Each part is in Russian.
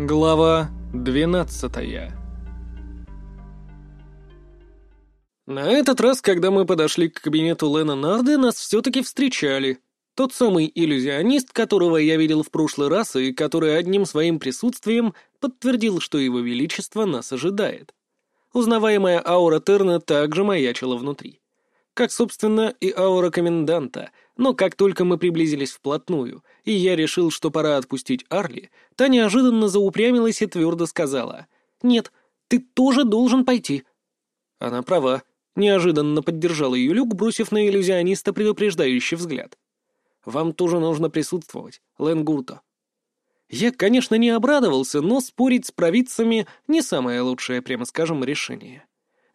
Глава двенадцатая На этот раз, когда мы подошли к кабинету Лена Нарды, нас все-таки встречали. Тот самый иллюзионист, которого я видел в прошлый раз и который одним своим присутствием подтвердил, что его величество нас ожидает. Узнаваемая аура Терна также маячила внутри. Как, собственно, и аура коменданта, но как только мы приблизились вплотную, и я решил, что пора отпустить Арли, та неожиданно заупрямилась и твердо сказала «Нет, ты тоже должен пойти». Она права. Неожиданно поддержал ее Люк, бросив на иллюзиониста предупреждающий взгляд. «Вам тоже нужно присутствовать, Лэн Гурто». Я, конечно, не обрадовался, но спорить с провидцами не самое лучшее, прямо скажем, решение.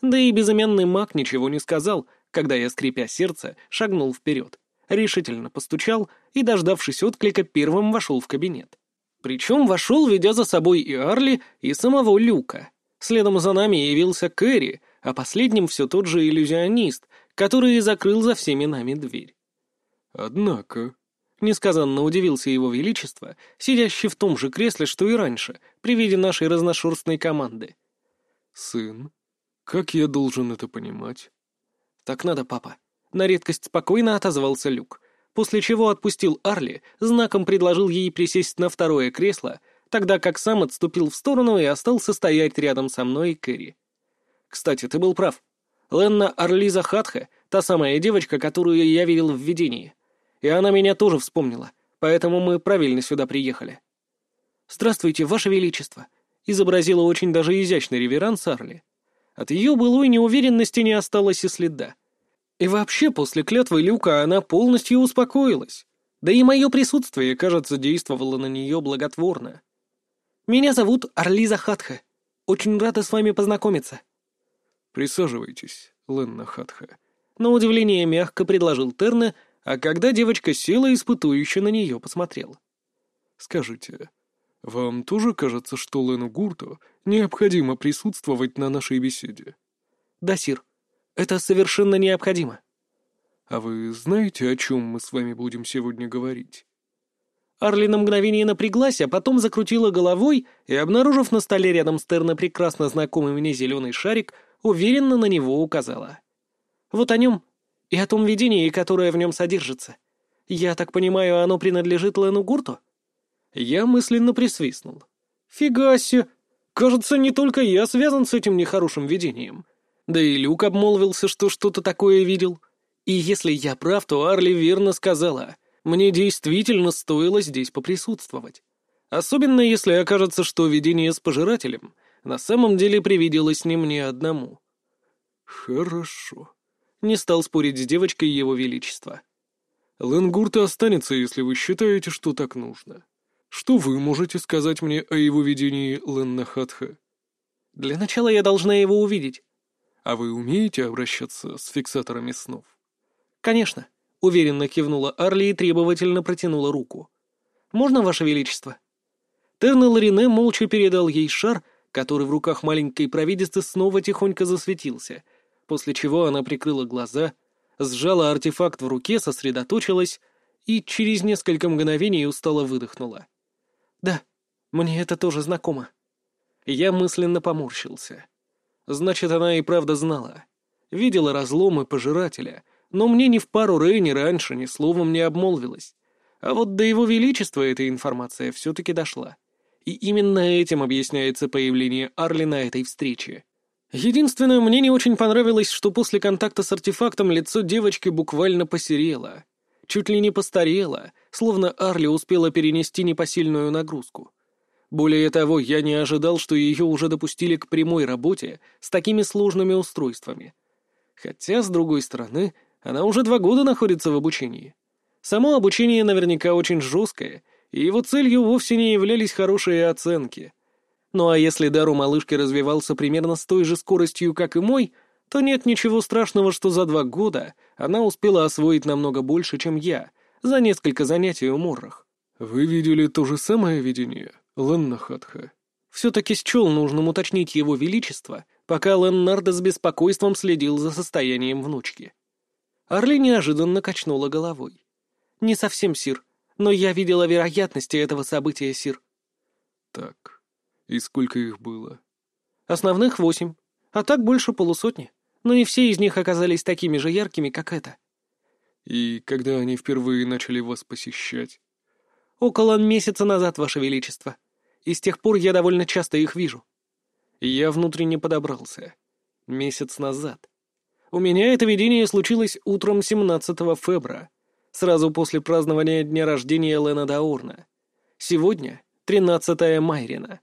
Да и безымянный маг ничего не сказал, когда я, скрипя сердце, шагнул вперед, решительно постучал и, дождавшись отклика, первым вошел в кабинет. Причем вошел, ведя за собой и Арли, и самого Люка. Следом за нами явился Кэрри, а последним все тот же иллюзионист, который и закрыл за всеми нами дверь. «Однако», Несказанно удивился его величество, сидящий в том же кресле, что и раньше, при виде нашей разношерстной команды. «Сын, как я должен это понимать?» «Так надо, папа». На редкость спокойно отозвался Люк, после чего отпустил Арли, знаком предложил ей присесть на второе кресло, тогда как сам отступил в сторону и остался стоять рядом со мной и Кэрри. «Кстати, ты был прав. Ленна Арлиза Хатха — та самая девочка, которую я видел в видении». И она меня тоже вспомнила, поэтому мы правильно сюда приехали. «Здравствуйте, Ваше Величество», — изобразила очень даже изящный реверанс Арли. От ее былой неуверенности не осталось и следа. И вообще, после клятвы Люка она полностью успокоилась. Да и мое присутствие, кажется, действовало на нее благотворно. «Меня зовут Арлиза Хатха. Очень рада с вами познакомиться». «Присаживайтесь, Ленна Хатха», — на удивление мягко предложил Терна, а когда девочка села, испытующе на нее посмотрела. «Скажите, вам тоже кажется, что Лену Гурту необходимо присутствовать на нашей беседе?» «Да, Сир, это совершенно необходимо». «А вы знаете, о чем мы с вами будем сегодня говорить?» Арли на мгновение напряглась, а потом закрутила головой и, обнаружив на столе рядом с Терна прекрасно знакомый мне зеленый шарик, уверенно на него указала. «Вот о нем и о том видении, которое в нем содержится. Я так понимаю, оно принадлежит Лену Гурту?» Я мысленно присвистнул. «Фига себе! Кажется, не только я связан с этим нехорошим видением. Да и Люк обмолвился, что что-то такое видел. И если я прав, то Арли верно сказала. Мне действительно стоило здесь поприсутствовать. Особенно если окажется, что видение с пожирателем на самом деле привиделось не мне одному». «Хорошо», не стал спорить с девочкой его величества. «Ленгурта останется, если вы считаете, что так нужно. Что вы можете сказать мне о его видении Леннахатха?» «Для начала я должна его увидеть». «А вы умеете обращаться с фиксаторами снов?» «Конечно», — уверенно кивнула Арли и требовательно протянула руку. «Можно, Ваше Величество?» Терна Ларине молча передал ей шар, который в руках маленькой провидицы снова тихонько засветился — после чего она прикрыла глаза, сжала артефакт в руке, сосредоточилась и через несколько мгновений устало выдохнула. «Да, мне это тоже знакомо». Я мысленно поморщился. Значит, она и правда знала. Видела разломы пожирателя, но мне ни в пару Рэй, ни раньше ни словом не обмолвилась. А вот до его величества эта информация все-таки дошла. И именно этим объясняется появление Арли на этой встрече. Единственное, мне не очень понравилось, что после контакта с артефактом лицо девочки буквально посерело. Чуть ли не постарело, словно Арли успела перенести непосильную нагрузку. Более того, я не ожидал, что ее уже допустили к прямой работе с такими сложными устройствами. Хотя, с другой стороны, она уже два года находится в обучении. Само обучение наверняка очень жесткое, и его целью вовсе не являлись хорошие оценки — ну а если дар у малышки развивался примерно с той же скоростью, как и мой, то нет ничего страшного, что за два года она успела освоить намного больше, чем я, за несколько занятий у Моррах. «Вы видели то же самое видение, Леннахатха?» Все-таки счел нужным уточнить его величество, пока Леннардо с беспокойством следил за состоянием внучки. Арли неожиданно качнула головой. «Не совсем, Сир, но я видела вероятности этого события, Сир». «Так, И сколько их было? Основных восемь, а так больше полусотни. Но не все из них оказались такими же яркими, как это. И когда они впервые начали вас посещать? Около месяца назад, Ваше Величество. И с тех пор я довольно часто их вижу. Я внутренне подобрался. Месяц назад. У меня это видение случилось утром 17 февраля, сразу после празднования дня рождения Лена Даурна. Сегодня 13 Майрина.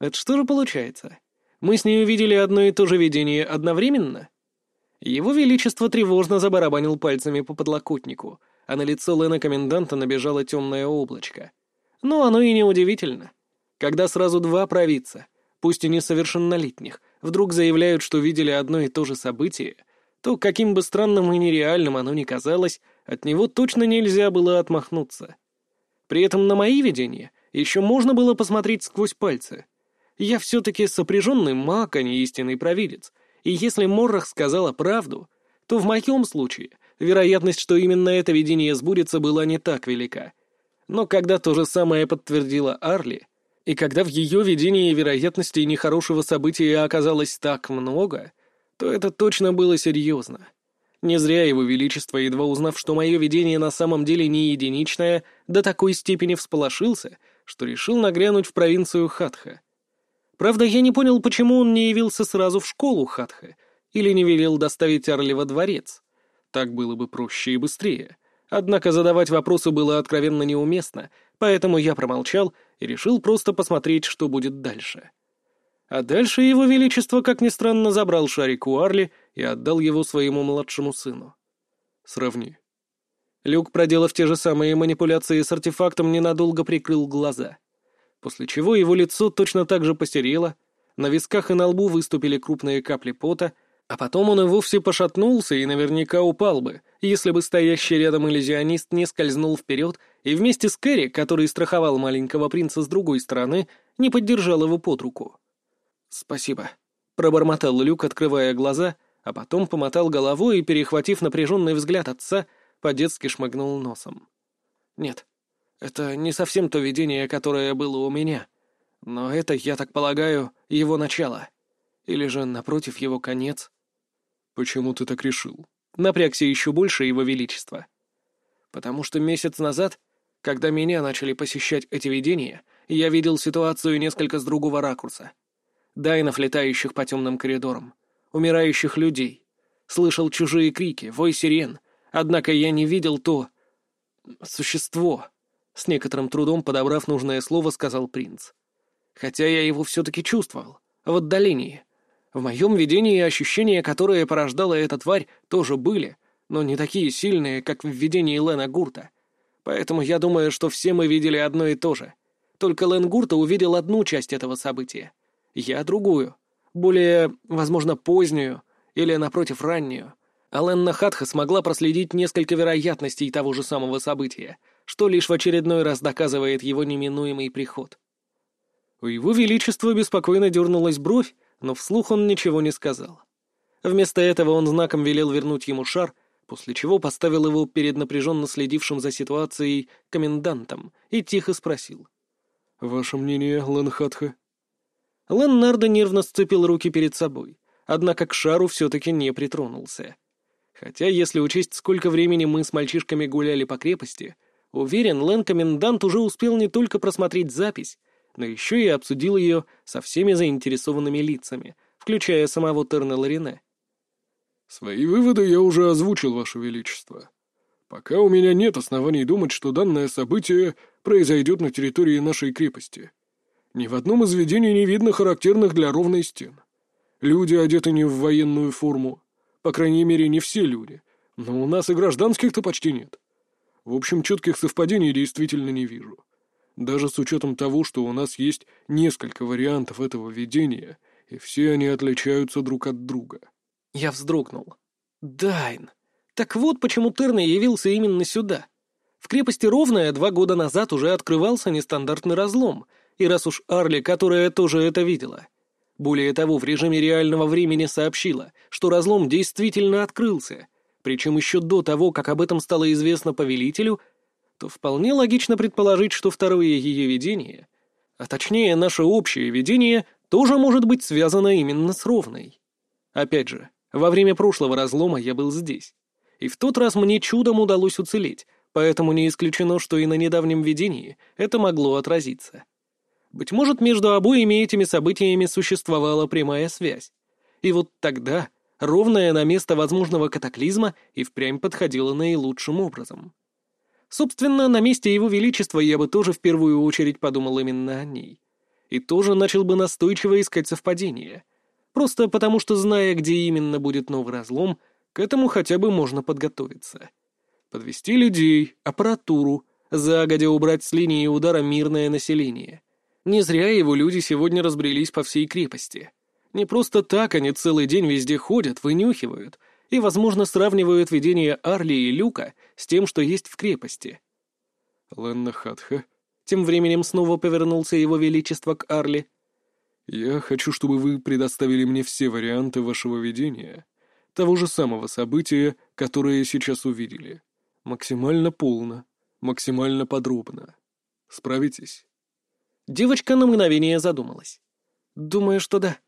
Это что же получается? Мы с ней увидели одно и то же видение одновременно? Его Величество тревожно забарабанил пальцами по подлокотнику, а на лицо Лена Коменданта набежало темное облачко. Но оно и не удивительно. Когда сразу два провидца, пусть и несовершеннолетних, вдруг заявляют, что видели одно и то же событие, то, каким бы странным и нереальным оно ни казалось, от него точно нельзя было отмахнуться. При этом на мои видения еще можно было посмотреть сквозь пальцы — я все-таки сопряженный маг, а не истинный провидец. И если Моррах сказала правду, то в моем случае вероятность, что именно это видение сбудется, была не так велика. Но когда то же самое подтвердила Арли, и когда в ее видении вероятностей нехорошего события оказалось так много, то это точно было серьезно. Не зря его величество, едва узнав, что мое видение на самом деле не единичное, до такой степени всполошился, что решил нагрянуть в провинцию Хатха. Правда, я не понял, почему он не явился сразу в школу Хатха или не велел доставить Арли во дворец. Так было бы проще и быстрее. Однако задавать вопросы было откровенно неуместно, поэтому я промолчал и решил просто посмотреть, что будет дальше. А дальше его величество, как ни странно, забрал шарик у Арли и отдал его своему младшему сыну. Сравни. Люк, проделав те же самые манипуляции с артефактом, ненадолго прикрыл глаза — после чего его лицо точно так же посерело, на висках и на лбу выступили крупные капли пота, а потом он и вовсе пошатнулся и наверняка упал бы, если бы стоящий рядом иллюзионист не скользнул вперед и вместе с Кэрри, который страховал маленького принца с другой стороны, не поддержал его под руку. «Спасибо», — пробормотал Люк, открывая глаза, а потом помотал головой и, перехватив напряженный взгляд отца, по-детски шмыгнул носом. «Нет, это не совсем то видение, которое было у меня. Но это, я так полагаю, его начало. Или же, напротив, его конец. Почему ты так решил? Напрягся еще больше его величество. Потому что месяц назад, когда меня начали посещать эти видения, я видел ситуацию несколько с другого ракурса. Дайнов, летающих по темным коридорам, умирающих людей. Слышал чужие крики, вой сирен. Однако я не видел то... существо, с некоторым трудом подобрав нужное слово, сказал принц. Хотя я его все-таки чувствовал, в отдалении. В моем видении ощущения, которые порождала эта тварь, тоже были, но не такие сильные, как в видении Лена Гурта. Поэтому я думаю, что все мы видели одно и то же. Только Лен Гурта увидел одну часть этого события. Я другую. Более, возможно, позднюю или, напротив, раннюю. А Ленна Хатха смогла проследить несколько вероятностей того же самого события — что лишь в очередной раз доказывает его неминуемый приход. У его величества беспокойно дернулась бровь, но вслух он ничего не сказал. Вместо этого он знаком велел вернуть ему шар, после чего поставил его перед напряженно следившим за ситуацией комендантом и тихо спросил. «Ваше мнение, Ленхатха?» Леннардо нервно сцепил руки перед собой, однако к шару все-таки не притронулся. Хотя, если учесть, сколько времени мы с мальчишками гуляли по крепости — Уверен, Лэн-комендант уже успел не только просмотреть запись, но еще и обсудил ее со всеми заинтересованными лицами, включая самого Терна Ларине. «Свои выводы я уже озвучил, Ваше Величество. Пока у меня нет оснований думать, что данное событие произойдет на территории нашей крепости. Ни в одном из видений не видно характерных для ровной стен. Люди одеты не в военную форму, по крайней мере, не все люди, но у нас и гражданских-то почти нет. В общем, четких совпадений действительно не вижу. Даже с учетом того, что у нас есть несколько вариантов этого видения, и все они отличаются друг от друга. Я вздрогнул. Дайн. Так вот почему Терна явился именно сюда. В крепости Ровная два года назад уже открывался нестандартный разлом, и раз уж Арли, которая тоже это видела. Более того, в режиме реального времени сообщила, что разлом действительно открылся — причем еще до того, как об этом стало известно повелителю, то вполне логично предположить, что второе ее видение А точнее, наше общее видение тоже может быть связано именно с ровной. Опять же, во время прошлого разлома я был здесь. И в тот раз мне чудом удалось уцелеть, поэтому не исключено, что и на недавнем видении это могло отразиться. Быть может, между обоими этими событиями существовала прямая связь. И вот тогда ровная на место возможного катаклизма и впрямь подходила наилучшим образом. Собственно, на месте Его Величества я бы тоже в первую очередь подумал именно о ней. И тоже начал бы настойчиво искать совпадения. Просто потому что, зная, где именно будет новый разлом, к этому хотя бы можно подготовиться. Подвести людей, аппаратуру, загодя убрать с линии удара мирное население. Не зря его люди сегодня разбрелись по всей крепости. Не просто так они целый день везде ходят, вынюхивают и, возможно, сравнивают видение Арли и Люка с тем, что есть в крепости. Ленна Хатха. Тем временем снова повернулся его величество к Арли. «Я хочу, чтобы вы предоставили мне все варианты вашего видения, того же самого события, которое сейчас увидели. Максимально полно, максимально подробно. Справитесь?» Девочка на мгновение задумалась. «Думаю, что да.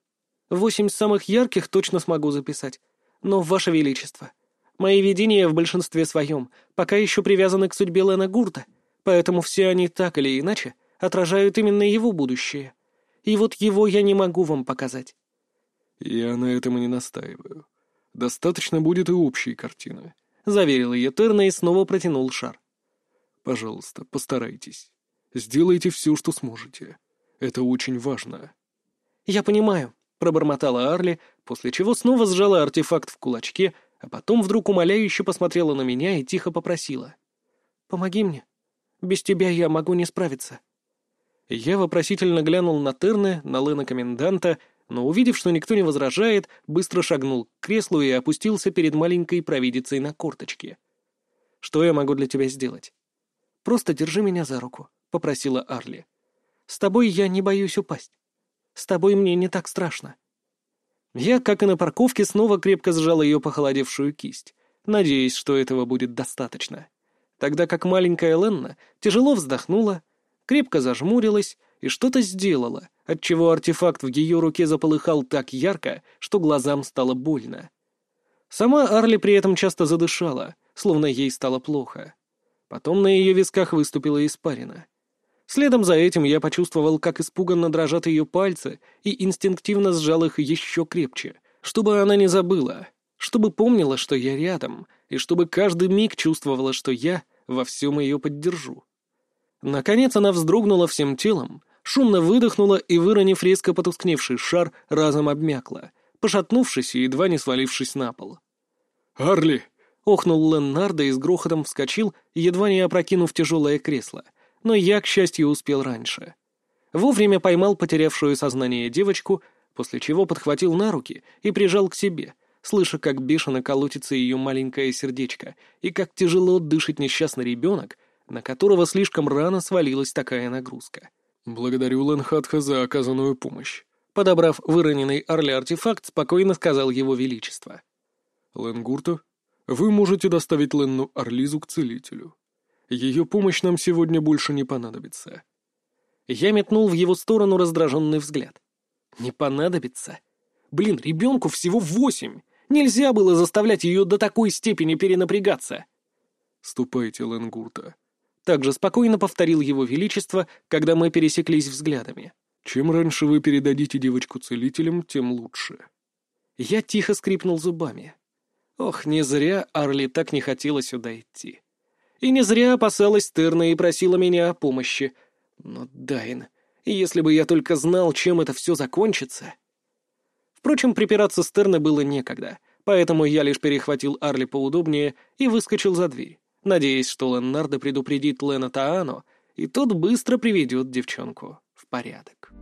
Восемь самых ярких точно смогу записать. Но, Ваше Величество, мои видения в большинстве своем пока еще привязаны к судьбе Лена Гурта, поэтому все они так или иначе отражают именно его будущее. И вот его я не могу вам показать». «Я на этом и не настаиваю. Достаточно будет и общей картины», — заверил ее Терна и снова протянул шар. «Пожалуйста, постарайтесь». Сделайте все, что сможете. Это очень важно». «Я понимаю», — пробормотала Арли, после чего снова сжала артефакт в кулачке, а потом вдруг умоляюще посмотрела на меня и тихо попросила. «Помоги мне. Без тебя я могу не справиться». Я вопросительно глянул на Терне, на Лена Коменданта, но, увидев, что никто не возражает, быстро шагнул к креслу и опустился перед маленькой провидицей на корточке. «Что я могу для тебя сделать?» «Просто держи меня за руку», — попросила Арли. «С тобой я не боюсь упасть. С тобой мне не так страшно». Я, как и на парковке, снова крепко сжал ее похолодевшую кисть, надеясь, что этого будет достаточно. Тогда как маленькая Ленна тяжело вздохнула, крепко зажмурилась и что-то сделала, отчего артефакт в ее руке заполыхал так ярко, что глазам стало больно. Сама Арли при этом часто задышала, словно ей стало плохо. Потом на ее висках выступила испарина. Следом за этим я почувствовал, как испуганно дрожат ее пальцы, и инстинктивно сжал их еще крепче, чтобы она не забыла, чтобы помнила, что я рядом, и чтобы каждый миг чувствовала, что я во всем ее поддержу. Наконец она вздрогнула всем телом, шумно выдохнула и, выронив резко потускневший шар, разом обмякла, пошатнувшись и едва не свалившись на пол. «Арли!» — охнул Леннардо и с грохотом вскочил, едва не опрокинув тяжелое кресло — но я, к счастью, успел раньше. Вовремя поймал потерявшую сознание девочку, после чего подхватил на руки и прижал к себе, слыша, как бешено колотится ее маленькое сердечко и как тяжело дышит несчастный ребенок, на которого слишком рано свалилась такая нагрузка. «Благодарю Ланхатха за оказанную помощь», подобрав выроненный Орли артефакт, спокойно сказал его величество. «Ленгурта, вы можете доставить Ленну Орлизу к целителю. Ее помощь нам сегодня больше не понадобится». Я метнул в его сторону раздраженный взгляд. «Не понадобится? Блин, ребенку всего восемь! Нельзя было заставлять ее до такой степени перенапрягаться!» «Ступайте, Ленгурта», — также спокойно повторил его величество, когда мы пересеклись взглядами. «Чем раньше вы передадите девочку целителям, тем лучше». Я тихо скрипнул зубами. Ох, не зря Арли так не хотела сюда идти. И не зря опасалась Терна и просила меня о помощи. Но, Дайн, если бы я только знал, чем это все закончится... Впрочем, припираться с Терной было некогда, поэтому я лишь перехватил Арли поудобнее и выскочил за дверь, надеясь, что Леннардо предупредит Лена Таано, и тот быстро приведет девчонку в порядок.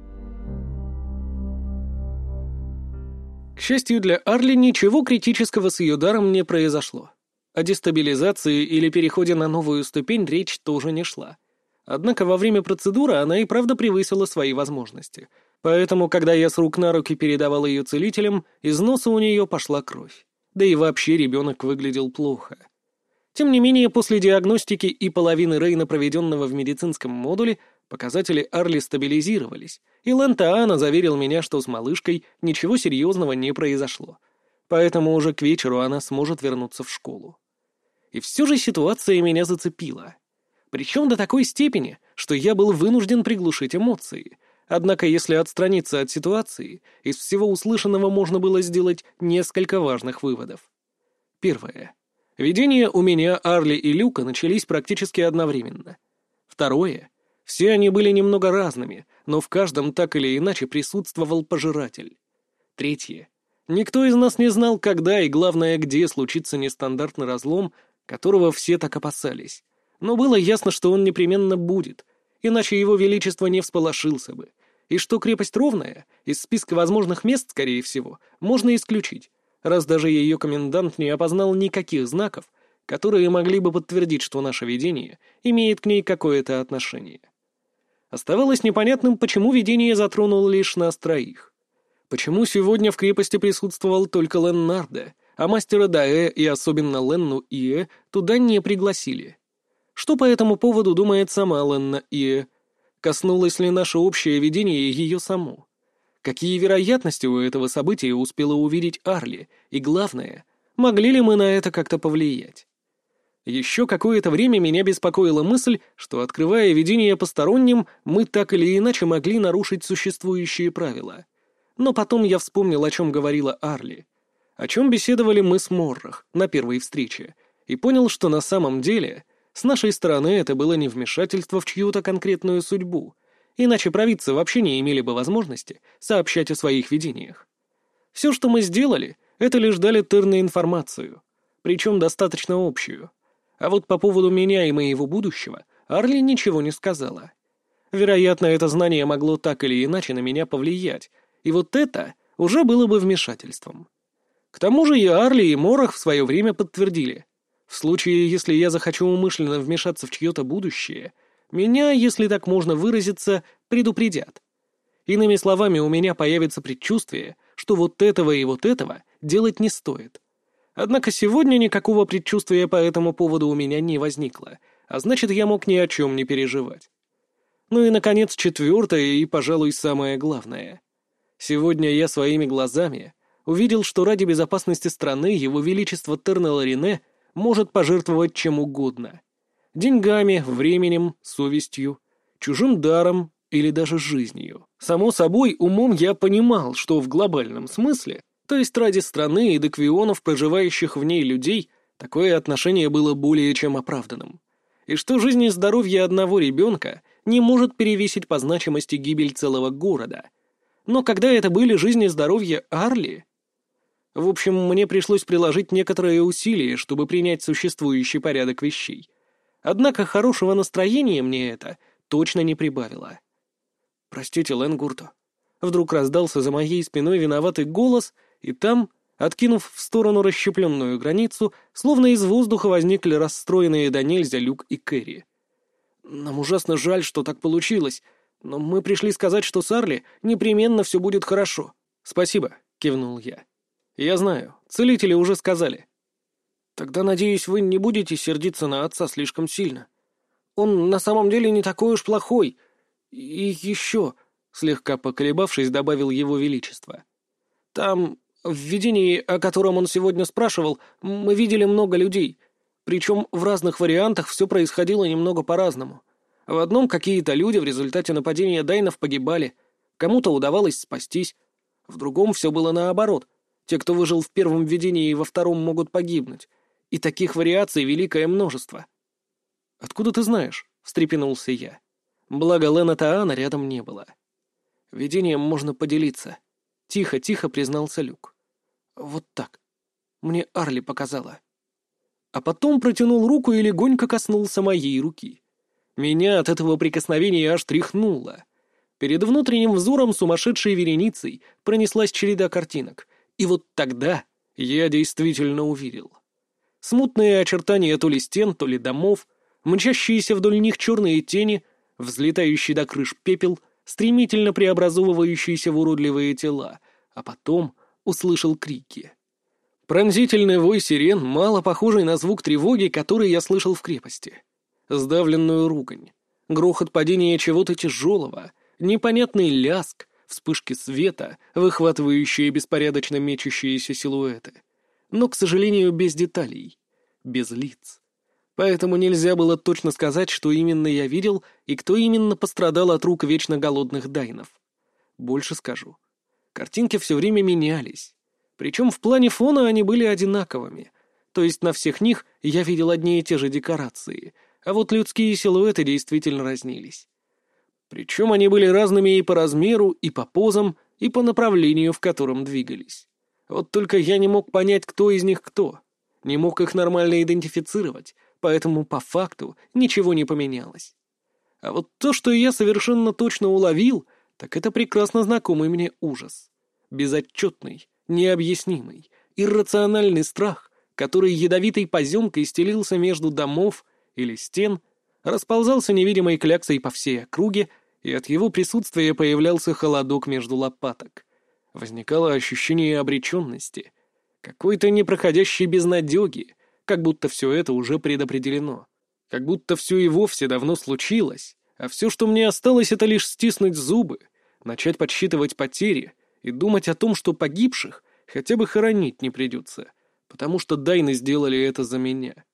К счастью для Арли, ничего критического с ее даром не произошло. О дестабилизации или переходе на новую ступень речь тоже не шла. Однако во время процедуры она и правда превысила свои возможности. Поэтому, когда я с рук на руки передавал ее целителям, из носа у нее пошла кровь. Да и вообще ребенок выглядел плохо. Тем не менее, после диагностики и половины Рейна, проведенного в медицинском модуле, Показатели Арли стабилизировались, и Лантаана заверил меня, что с малышкой ничего серьезного не произошло. Поэтому уже к вечеру она сможет вернуться в школу. И все же ситуация меня зацепила. Причем до такой степени, что я был вынужден приглушить эмоции. Однако, если отстраниться от ситуации, из всего услышанного можно было сделать несколько важных выводов. Первое. Видения у меня, Арли и Люка начались практически одновременно. Второе. Все они были немного разными, но в каждом так или иначе присутствовал пожиратель. Третье. Никто из нас не знал, когда и, главное, где случится нестандартный разлом, которого все так опасались. Но было ясно, что он непременно будет, иначе его величество не всполошился бы. И что крепость ровная, из списка возможных мест, скорее всего, можно исключить, раз даже ее комендант не опознал никаких знаков, которые могли бы подтвердить, что наше видение имеет к ней какое-то отношение. Оставалось непонятным, почему видение затронуло лишь нас троих. Почему сегодня в крепости присутствовал только Леннарде, а мастера Даэ и особенно Ленну Ие туда не пригласили? Что по этому поводу думает сама Ленна Ие? Коснулось ли наше общее видение ее саму? Какие вероятности у этого события успела увидеть Арли? И главное, могли ли мы на это как-то повлиять? Еще какое-то время меня беспокоила мысль, что, открывая видение посторонним, мы так или иначе могли нарушить существующие правила. Но потом я вспомнил, о чем говорила Арли. О чем беседовали мы с Моррах на первой встрече, и понял, что на самом деле с нашей стороны это было не вмешательство в чью-то конкретную судьбу, иначе провидцы вообще не имели бы возможности сообщать о своих видениях. Все, что мы сделали, это лишь дали Тырне информацию, причем достаточно общую — а вот по поводу меня и моего будущего Арли ничего не сказала. Вероятно, это знание могло так или иначе на меня повлиять, и вот это уже было бы вмешательством. К тому же и Арли, и Морох в свое время подтвердили. В случае, если я захочу умышленно вмешаться в чье-то будущее, меня, если так можно выразиться, предупредят. Иными словами, у меня появится предчувствие, что вот этого и вот этого делать не стоит. Однако сегодня никакого предчувствия по этому поводу у меня не возникло, а значит, я мог ни о чем не переживать. Ну и, наконец, четвертое и, пожалуй, самое главное. Сегодня я своими глазами увидел, что ради безопасности страны его величество Тернеларине может пожертвовать чем угодно. Деньгами, временем, совестью, чужим даром или даже жизнью. Само собой, умом я понимал, что в глобальном смысле то есть ради страны и деквионов, проживающих в ней людей, такое отношение было более чем оправданным. И что жизнь и здоровье одного ребенка не может перевесить по значимости гибель целого города. Но когда это были жизнь и здоровье Арли... В общем, мне пришлось приложить некоторые усилия, чтобы принять существующий порядок вещей. Однако хорошего настроения мне это точно не прибавило. «Простите, Лэн Гурто». Вдруг раздался за моей спиной виноватый голос — и там, откинув в сторону расщепленную границу, словно из воздуха возникли расстроенные до нельзя Люк и Кэрри. «Нам ужасно жаль, что так получилось, но мы пришли сказать, что с Арли непременно все будет хорошо». «Спасибо», — кивнул я. «Я знаю, целители уже сказали». «Тогда, надеюсь, вы не будете сердиться на отца слишком сильно. Он на самом деле не такой уж плохой. И еще...» — слегка поколебавшись, добавил его величество. «Там в видении, о котором он сегодня спрашивал, мы видели много людей. Причем в разных вариантах все происходило немного по-разному. В одном какие-то люди в результате нападения Дайнов погибали, кому-то удавалось спастись. В другом все было наоборот. Те, кто выжил в первом видении и во втором, могут погибнуть. И таких вариаций великое множество. «Откуда ты знаешь?» — встрепенулся я. Благо Лена Таана рядом не было. Видением можно поделиться. Тихо-тихо признался Люк. Вот так. Мне Арли показала. А потом протянул руку и легонько коснулся моей руки. Меня от этого прикосновения аж тряхнуло. Перед внутренним взором сумасшедшей вереницей пронеслась череда картинок. И вот тогда я действительно увидел. Смутные очертания то ли стен, то ли домов, мчащиеся вдоль них черные тени, взлетающий до крыш пепел, стремительно преобразовывающиеся в уродливые тела, а потом услышал крики. Пронзительный вой сирен, мало похожий на звук тревоги, который я слышал в крепости. Сдавленную ругань. Грохот падения чего-то тяжелого, непонятный ляск, вспышки света, выхватывающие беспорядочно мечущиеся силуэты. Но, к сожалению, без деталей, без лиц. Поэтому нельзя было точно сказать, что именно я видел и кто именно пострадал от рук вечно голодных дайнов. Больше скажу. Картинки все время менялись. Причем в плане фона они были одинаковыми. То есть на всех них я видел одни и те же декорации, а вот людские силуэты действительно разнились. Причем они были разными и по размеру, и по позам, и по направлению, в котором двигались. Вот только я не мог понять, кто из них кто. Не мог их нормально идентифицировать, поэтому по факту ничего не поменялось. А вот то, что я совершенно точно уловил, так это прекрасно знакомый мне ужас. Безотчетный, необъяснимый, иррациональный страх, который ядовитой поземкой стелился между домов или стен, расползался невидимой кляксой по всей округе, и от его присутствия появлялся холодок между лопаток. Возникало ощущение обреченности, какой-то непроходящей безнадеги, как будто все это уже предопределено, как будто все и вовсе давно случилось, а все, что мне осталось, это лишь стиснуть зубы, начать подсчитывать потери и думать о том, что погибших хотя бы хоронить не придется, потому что Дайны сделали это за меня.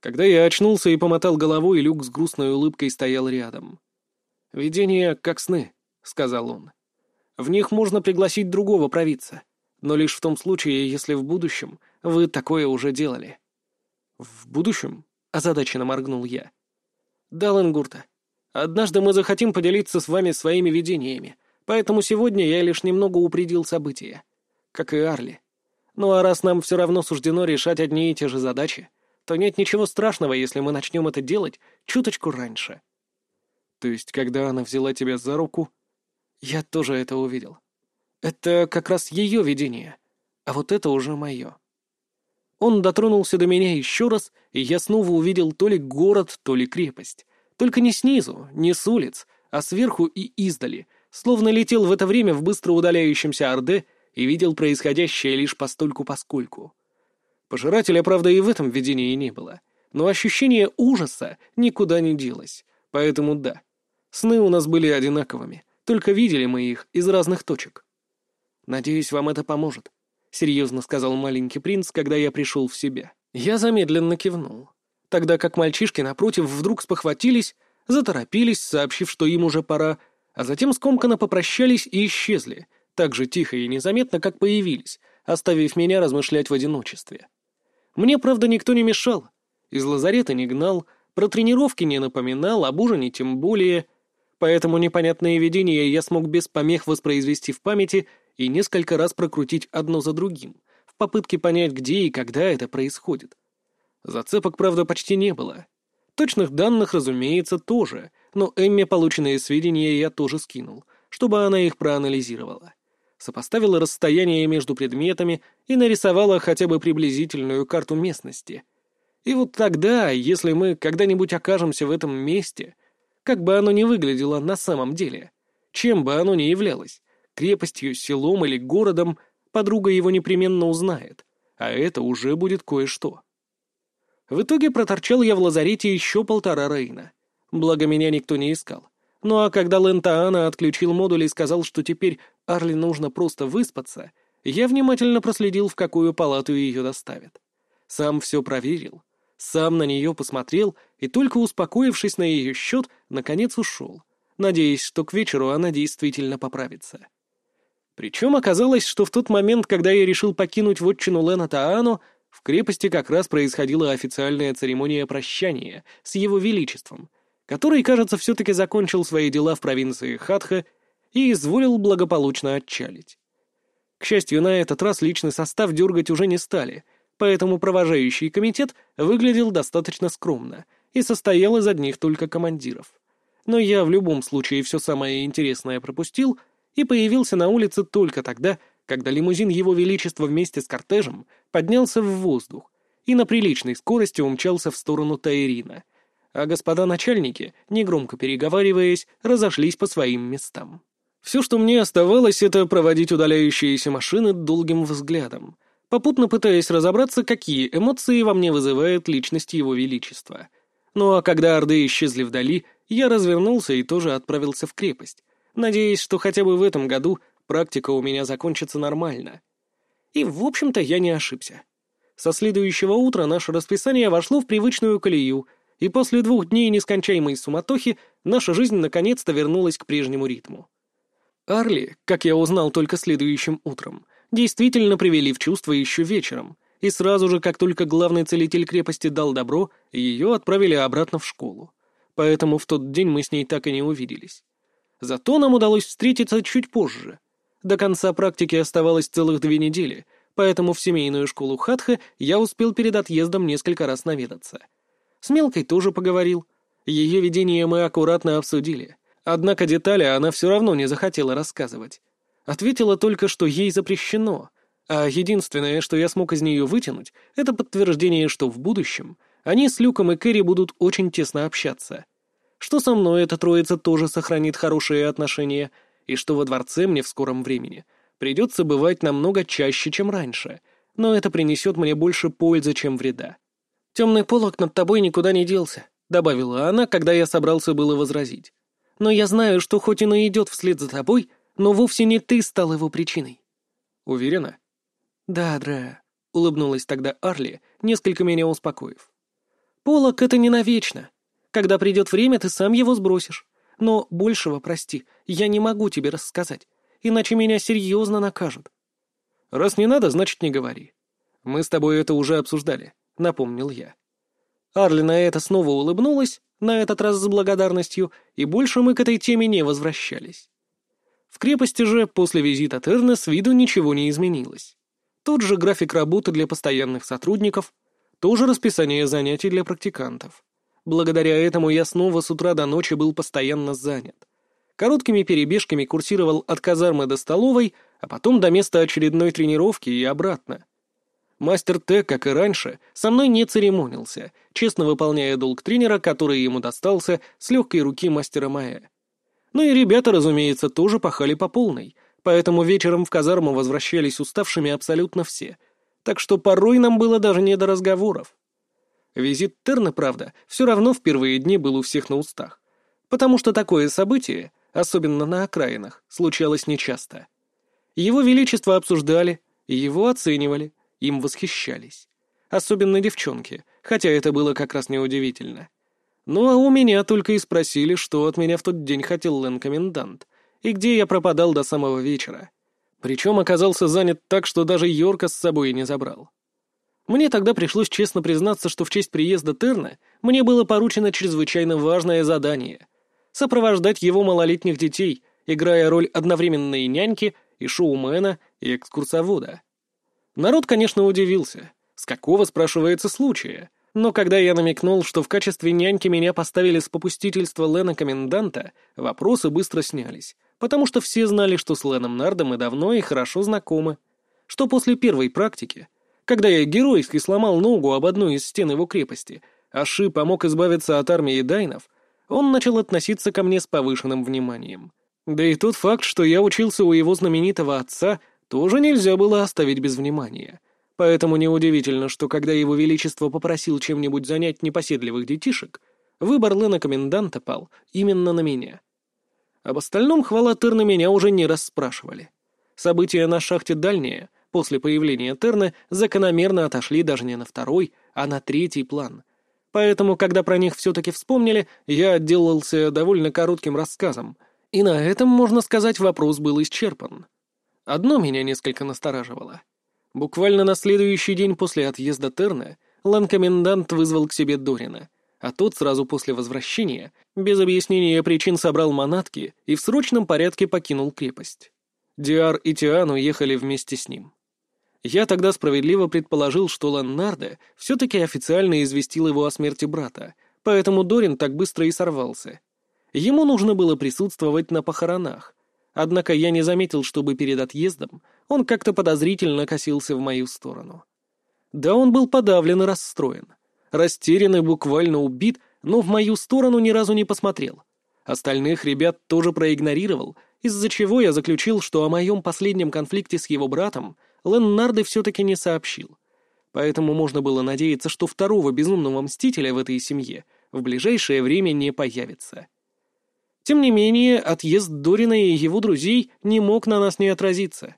Когда я очнулся и помотал головой, Люк с грустной улыбкой стоял рядом. «Видение как сны», — сказал он. «В них можно пригласить другого провидца, но лишь в том случае, если в будущем вы такое уже делали». «В будущем?» — озадаченно моргнул я. «Да, Ленгурта. Однажды мы захотим поделиться с вами своими видениями, поэтому сегодня я лишь немного упредил события. Как и Арли. Ну а раз нам все равно суждено решать одни и те же задачи, то нет ничего страшного, если мы начнем это делать чуточку раньше. То есть, когда она взяла тебя за руку, я тоже это увидел. Это как раз ее видение, а вот это уже мое. Он дотронулся до меня еще раз, и я снова увидел то ли город, то ли крепость. Только не снизу, не с улиц, а сверху и издали, словно летел в это время в быстро удаляющемся Орде и видел происходящее лишь постольку-поскольку. Пожирателя, правда, и в этом видении не было. Но ощущение ужаса никуда не делось. Поэтому да, сны у нас были одинаковыми, только видели мы их из разных точек. «Надеюсь, вам это поможет», — серьезно сказал маленький принц, когда я пришел в себя. Я замедленно кивнул. Тогда как мальчишки напротив вдруг спохватились, заторопились, сообщив, что им уже пора, а затем скомканно попрощались и исчезли, так же тихо и незаметно, как появились, оставив меня размышлять в одиночестве. Мне, правда, никто не мешал. Из лазарета не гнал, про тренировки не напоминал, об ужине тем более. Поэтому непонятные видения я смог без помех воспроизвести в памяти и несколько раз прокрутить одно за другим, в попытке понять, где и когда это происходит. Зацепок, правда, почти не было. Точных данных, разумеется, тоже, но Эмме полученные сведения я тоже скинул, чтобы она их проанализировала сопоставила расстояние между предметами и нарисовала хотя бы приблизительную карту местности. И вот тогда, если мы когда-нибудь окажемся в этом месте, как бы оно ни выглядело на самом деле, чем бы оно ни являлось, крепостью, селом или городом, подруга его непременно узнает, а это уже будет кое-что. В итоге проторчал я в лазарете еще полтора рейна. Благо меня никто не искал. Ну а когда Лентаана отключил модуль и сказал, что теперь Арли нужно просто выспаться, я внимательно проследил, в какую палату ее доставят. Сам все проверил, сам на нее посмотрел и только успокоившись на ее счет, наконец ушел, надеясь, что к вечеру она действительно поправится. Причем оказалось, что в тот момент, когда я решил покинуть вотчину Лена Таану, в крепости как раз происходила официальная церемония прощания с его величеством, который, кажется, все-таки закончил свои дела в провинции Хатха и изволил благополучно отчалить. К счастью, на этот раз личный состав дергать уже не стали, поэтому провожающий комитет выглядел достаточно скромно и состоял из одних только командиров. Но я в любом случае все самое интересное пропустил и появился на улице только тогда, когда лимузин Его Величества вместе с кортежем поднялся в воздух и на приличной скорости умчался в сторону Таирина — а господа начальники, негромко переговариваясь, разошлись по своим местам. Все, что мне оставалось, это проводить удаляющиеся машины долгим взглядом, попутно пытаясь разобраться, какие эмоции во мне вызывает личность Его Величества. Ну а когда Орды исчезли вдали, я развернулся и тоже отправился в крепость, надеясь, что хотя бы в этом году практика у меня закончится нормально. И, в общем-то, я не ошибся. Со следующего утра наше расписание вошло в привычную колею, и после двух дней нескончаемой суматохи наша жизнь наконец-то вернулась к прежнему ритму. Арли, как я узнал только следующим утром, действительно привели в чувство еще вечером, и сразу же, как только главный целитель крепости дал добро, ее отправили обратно в школу. Поэтому в тот день мы с ней так и не увиделись. Зато нам удалось встретиться чуть позже. До конца практики оставалось целых две недели — поэтому в семейную школу Хатха я успел перед отъездом несколько раз наведаться. С Мелкой тоже поговорил. Ее видение мы аккуратно обсудили. Однако детали она все равно не захотела рассказывать. Ответила только, что ей запрещено. А единственное, что я смог из нее вытянуть, это подтверждение, что в будущем они с Люком и Кэрри будут очень тесно общаться. Что со мной эта троица тоже сохранит хорошие отношения, и что во дворце мне в скором времени — Придется бывать намного чаще, чем раньше, но это принесет мне больше пользы, чем вреда. «Темный полог над тобой никуда не делся», — добавила она, когда я собрался было возразить. «Но я знаю, что хоть и идет вслед за тобой, но вовсе не ты стал его причиной». «Уверена?» «Да, Дра», — улыбнулась тогда Арли, несколько меня успокоив. «Полок — это не навечно. Когда придет время, ты сам его сбросишь. Но большего, прости, я не могу тебе рассказать иначе меня серьезно накажут. Раз не надо, значит, не говори. Мы с тобой это уже обсуждали, напомнил я. Арли на это снова улыбнулась, на этот раз с благодарностью, и больше мы к этой теме не возвращались. В крепости же после визита Терна с виду ничего не изменилось. Тот же график работы для постоянных сотрудников, тоже расписание занятий для практикантов. Благодаря этому я снова с утра до ночи был постоянно занят короткими перебежками курсировал от казармы до столовой, а потом до места очередной тренировки и обратно. Мастер Т, как и раньше, со мной не церемонился, честно выполняя долг тренера, который ему достался с легкой руки мастера Маэ. Ну и ребята, разумеется, тоже пахали по полной, поэтому вечером в казарму возвращались уставшими абсолютно все, так что порой нам было даже не до разговоров. Визит Терна, правда, все равно в первые дни был у всех на устах, потому что такое событие особенно на окраинах, случалось нечасто. Его величество обсуждали, его оценивали, им восхищались. Особенно девчонки, хотя это было как раз неудивительно. Ну а у меня только и спросили, что от меня в тот день хотел Лэн-комендант, и где я пропадал до самого вечера. Причем оказался занят так, что даже Йорка с собой не забрал. Мне тогда пришлось честно признаться, что в честь приезда Терна мне было поручено чрезвычайно важное задание — сопровождать его малолетних детей, играя роль одновременной няньки и шоумена и экскурсовода. Народ, конечно, удивился. С какого, спрашивается, случая? Но когда я намекнул, что в качестве няньки меня поставили с попустительства Лена-коменданта, вопросы быстро снялись, потому что все знали, что с Леном Нардом мы давно и хорошо знакомы. Что после первой практики, когда я геройски сломал ногу об одну из стен его крепости, а Ши помог избавиться от армии дайнов, он начал относиться ко мне с повышенным вниманием. Да и тот факт, что я учился у его знаменитого отца, тоже нельзя было оставить без внимания. Поэтому неудивительно, что когда его величество попросил чем-нибудь занять непоседливых детишек, выбор Лена коменданта пал именно на меня. Об остальном хвала Терна меня уже не раз спрашивали. События на шахте дальние, после появления Терна, закономерно отошли даже не на второй, а на третий план, Поэтому, когда про них все-таки вспомнили, я отделался довольно коротким рассказом. И на этом, можно сказать, вопрос был исчерпан. Одно меня несколько настораживало. Буквально на следующий день после отъезда Терна лан-комендант вызвал к себе Дорина, а тот сразу после возвращения, без объяснения причин собрал манатки и в срочном порядке покинул крепость. Диар и Тиан уехали вместе с ним. Я тогда справедливо предположил, что Ланнарде все-таки официально известил его о смерти брата, поэтому Дорин так быстро и сорвался. Ему нужно было присутствовать на похоронах, однако я не заметил, чтобы перед отъездом он как-то подозрительно косился в мою сторону. Да, он был подавлен и расстроен. Растерян и буквально убит, но в мою сторону ни разу не посмотрел. Остальных ребят тоже проигнорировал, из-за чего я заключил, что о моем последнем конфликте с его братом Леннарды все-таки не сообщил. Поэтому можно было надеяться, что второго безумного мстителя в этой семье в ближайшее время не появится. Тем не менее, отъезд Дорина и его друзей не мог на нас не отразиться.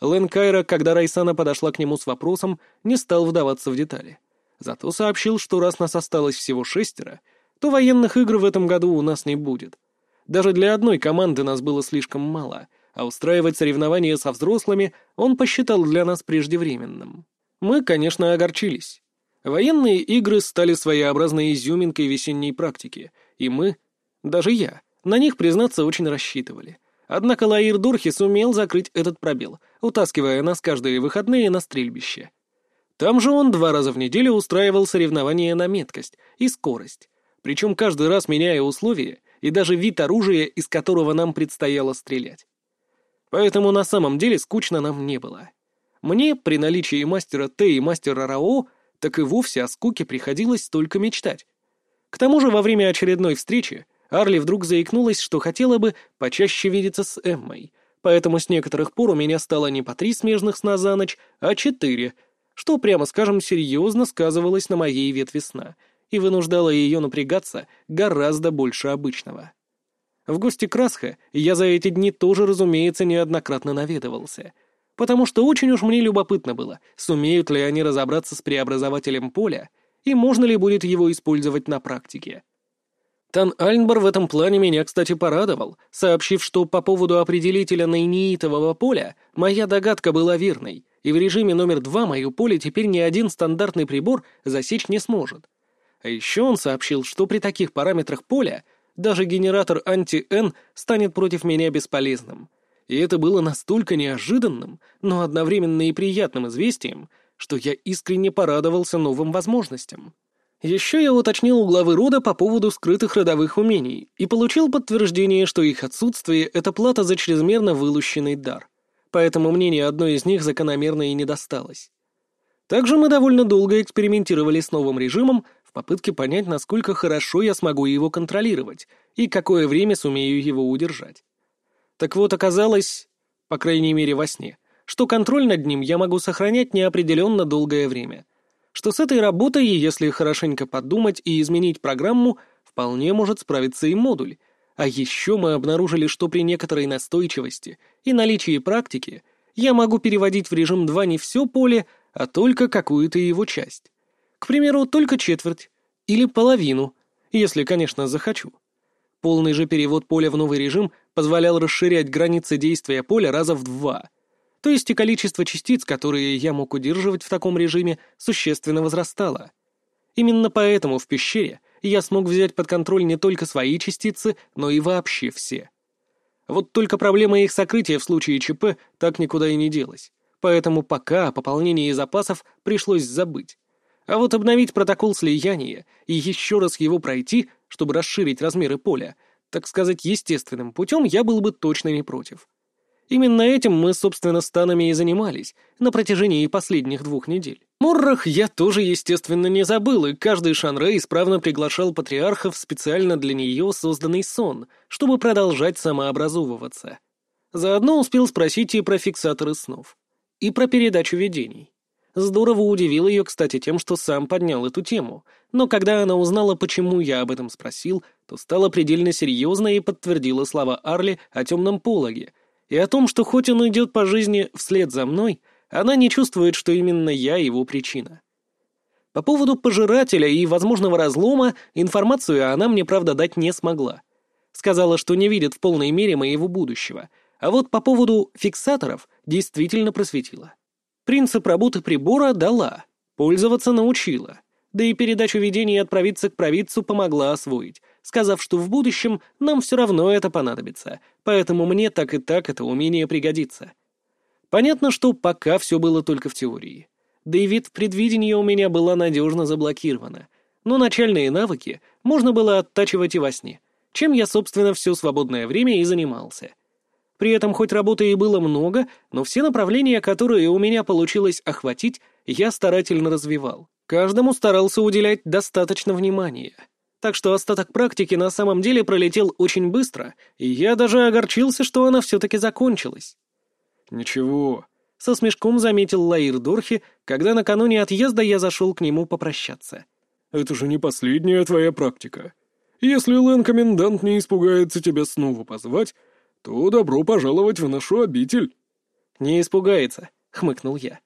Лэн Кайра, когда Райсана подошла к нему с вопросом, не стал вдаваться в детали. Зато сообщил, что раз нас осталось всего шестеро, то военных игр в этом году у нас не будет. Даже для одной команды нас было слишком мало, а устраивать соревнования со взрослыми он посчитал для нас преждевременным. Мы, конечно, огорчились. Военные игры стали своеобразной изюминкой весенней практики, и мы, даже я, на них, признаться, очень рассчитывали. Однако Лаир Дурхи сумел закрыть этот пробел, утаскивая нас каждые выходные на стрельбище. Там же он два раза в неделю устраивал соревнования на меткость и скорость, причем каждый раз меняя условия и даже вид оружия, из которого нам предстояло стрелять. Поэтому на самом деле скучно нам не было. Мне, при наличии мастера Т и мастера Рао, так и вовсе о скуке приходилось только мечтать. К тому же во время очередной встречи Арли вдруг заикнулась, что хотела бы почаще видеться с Эммой, поэтому с некоторых пор у меня стало не по три смежных сна за ночь, а четыре, что, прямо скажем, серьезно сказывалось на моей ветви сна и вынуждало ее напрягаться гораздо больше обычного. В гости Красха я за эти дни тоже, разумеется, неоднократно наведывался — потому что очень уж мне любопытно было, сумеют ли они разобраться с преобразователем поля и можно ли будет его использовать на практике. Тан Альнбар в этом плане меня, кстати, порадовал, сообщив, что по поводу определителя наиниитового поля моя догадка была верной, и в режиме номер два мое поле теперь ни один стандартный прибор засечь не сможет. А еще он сообщил, что при таких параметрах поля даже генератор анти-Н станет против меня бесполезным — и это было настолько неожиданным, но одновременно и приятным известием, что я искренне порадовался новым возможностям. Еще я уточнил у главы рода по поводу скрытых родовых умений и получил подтверждение, что их отсутствие — это плата за чрезмерно вылущенный дар. Поэтому мне ни одной из них закономерно и не досталось. Также мы довольно долго экспериментировали с новым режимом в попытке понять, насколько хорошо я смогу его контролировать и какое время сумею его удержать. Так вот, оказалось, по крайней мере во сне, что контроль над ним я могу сохранять неопределенно долгое время. Что с этой работой, если хорошенько подумать и изменить программу, вполне может справиться и модуль. А еще мы обнаружили, что при некоторой настойчивости и наличии практики я могу переводить в режим 2 не все поле, а только какую-то его часть. К примеру, только четверть или половину, если, конечно, захочу. Полный же перевод поля в новый режим позволял расширять границы действия поля раза в два. То есть и количество частиц, которые я мог удерживать в таком режиме, существенно возрастало. Именно поэтому в пещере я смог взять под контроль не только свои частицы, но и вообще все. Вот только проблема их сокрытия в случае ЧП так никуда и не делась. Поэтому пока о пополнении запасов пришлось забыть. А вот обновить протокол слияния и еще раз его пройти, чтобы расширить размеры поля, так сказать, естественным путем, я был бы точно не против. Именно этим мы, собственно, с Танами и занимались на протяжении последних двух недель. Моррах я тоже, естественно, не забыл, и каждый Шанрей исправно приглашал патриархов в специально для нее созданный сон, чтобы продолжать самообразовываться. Заодно успел спросить и про фиксаторы снов, и про передачу видений. Здорово удивил ее, кстати, тем, что сам поднял эту тему, но когда она узнала, почему я об этом спросил, то стала предельно серьезной и подтвердила слова Арли о темном пологе и о том, что хоть он идет по жизни вслед за мной, она не чувствует, что именно я его причина. По поводу пожирателя и возможного разлома информацию она мне, правда, дать не смогла. Сказала, что не видит в полной мере моего будущего, а вот по поводу фиксаторов действительно просветила. Принцип работы прибора дала, пользоваться научила, да и передачу видений отправиться к провидцу помогла освоить, сказав, что в будущем нам все равно это понадобится, поэтому мне так и так это умение пригодится. Понятно, что пока все было только в теории. Да и вид предвидения у меня была надежно заблокирована, но начальные навыки можно было оттачивать и во сне, чем я, собственно, все свободное время и занимался. При этом хоть работы и было много, но все направления, которые у меня получилось охватить, я старательно развивал. Каждому старался уделять достаточно внимания. Так что остаток практики на самом деле пролетел очень быстро, и я даже огорчился, что она все-таки закончилась. «Ничего», — со смешком заметил Лаир Дорхи, когда накануне отъезда я зашел к нему попрощаться. Это же не последняя твоя практика. Если Лэн-комендант не испугается тебя снова позвать, то добро пожаловать в нашу обитель». «Не испугается», — хмыкнул я.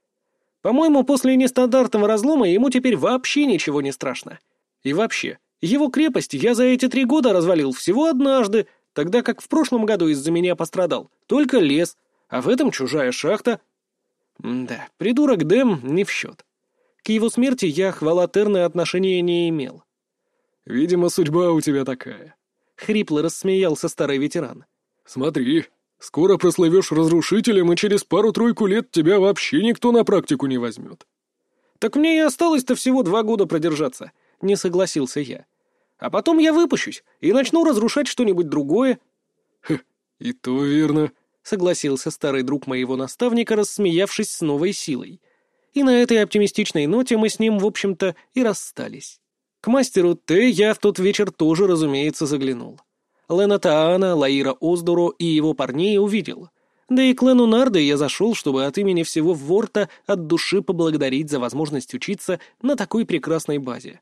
«По-моему, после нестандартного разлома ему теперь вообще ничего не страшно. И вообще, его крепость я за эти три года развалил всего однажды, тогда как в прошлом году из-за меня пострадал только лес, а в этом чужая шахта. да, придурок Дэм не в счет. К его смерти я, хвала Терны, отношения не имел. «Видимо, судьба у тебя такая», — хрипло рассмеялся старый ветеран. «Смотри, скоро прославишь разрушителем, и через пару-тройку лет тебя вообще никто на практику не возьмет». «Так мне и осталось-то всего два года продержаться», — не согласился я. «А потом я выпущусь и начну разрушать что-нибудь другое». «Хм, и то верно», — согласился старый друг моего наставника, рассмеявшись с новой силой. И на этой оптимистичной ноте мы с ним, в общем-то, и расстались. К мастеру Т я в тот вечер тоже, разумеется, заглянул. Лена Таана, Лаира Оздуро и его парней увидел. Да и к Лену Нарды я зашел, чтобы от имени всего Ворта от души поблагодарить за возможность учиться на такой прекрасной базе.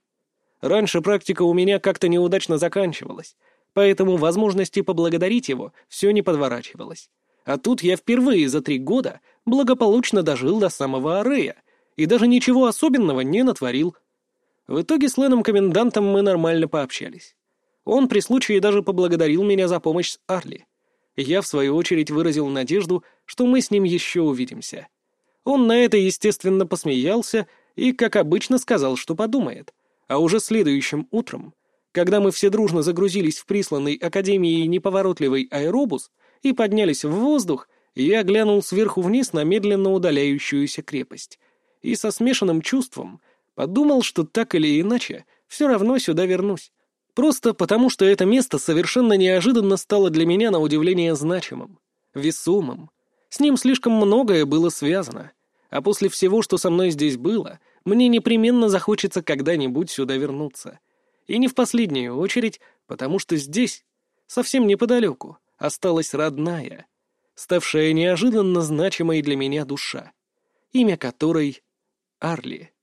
Раньше практика у меня как-то неудачно заканчивалась, поэтому возможности поблагодарить его все не подворачивалось. А тут я впервые за три года благополучно дожил до самого Арея и даже ничего особенного не натворил. В итоге с Леном-комендантом мы нормально пообщались. Он при случае даже поблагодарил меня за помощь с Арли. Я, в свою очередь, выразил надежду, что мы с ним еще увидимся. Он на это, естественно, посмеялся и, как обычно, сказал, что подумает. А уже следующим утром, когда мы все дружно загрузились в присланный Академией неповоротливый аэробус и поднялись в воздух, я глянул сверху вниз на медленно удаляющуюся крепость и со смешанным чувством подумал, что так или иначе все равно сюда вернусь. Просто потому, что это место совершенно неожиданно стало для меня на удивление значимым, весомым. С ним слишком многое было связано, а после всего, что со мной здесь было, мне непременно захочется когда-нибудь сюда вернуться. И не в последнюю очередь, потому что здесь, совсем неподалеку, осталась родная, ставшая неожиданно значимой для меня душа, имя которой — Арли.